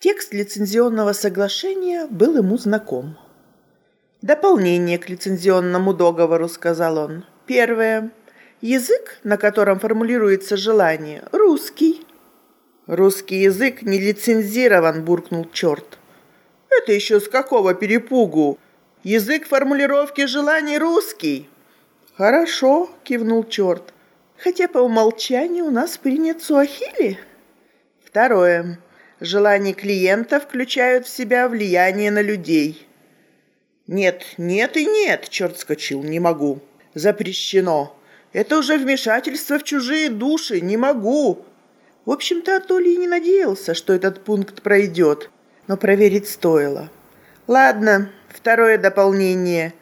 Текст лицензионного соглашения был ему знаком. «Дополнение к лицензионному договору», — сказал он. «Первое. Язык, на котором формулируется желание, русский». «Русский язык не лицензирован», — буркнул черт. «Это еще с какого перепугу? Язык формулировки желаний русский». «Хорошо», — кивнул черт. «Хотя по умолчанию у нас принят суахили». Второе. Желания клиента включают в себя влияние на людей. «Нет, нет и нет!» – черт скочил. «Не могу. Запрещено. Это уже вмешательство в чужие души. Не могу!» В общем-то, Анатолий не надеялся, что этот пункт пройдет, но проверить стоило. «Ладно, второе дополнение.